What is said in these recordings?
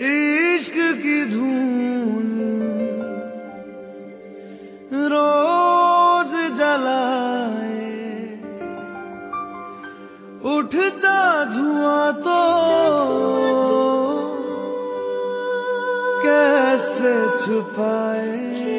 عشق کی دھون روز جلائے۔ اٹھتا دھواں تو کیسے چھپائے؟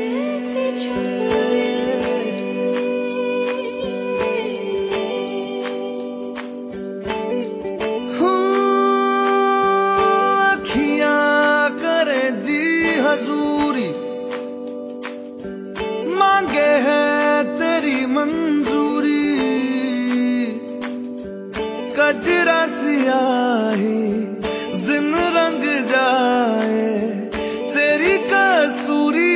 کجرا سیاہی دن رنگ جائے۔ تیری کستوری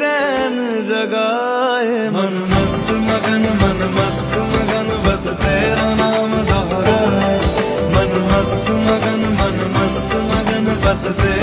رین جگائے۔ من مست مگن، من مست مگن، بس تیرا نام دہرائے من مست مگن، من مست مگن، بس تیرا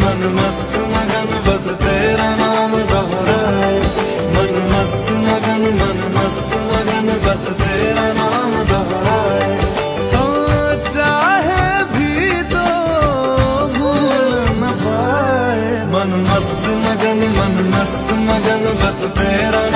من مست مگن، بس تیرا نام دہرائے من مست مگن، من مست مگن، بس تیرا نام دہرائے تو چاہے بھی تو بھول نہ پائے۔ من مست مگن، من مست مگن، بس تیرا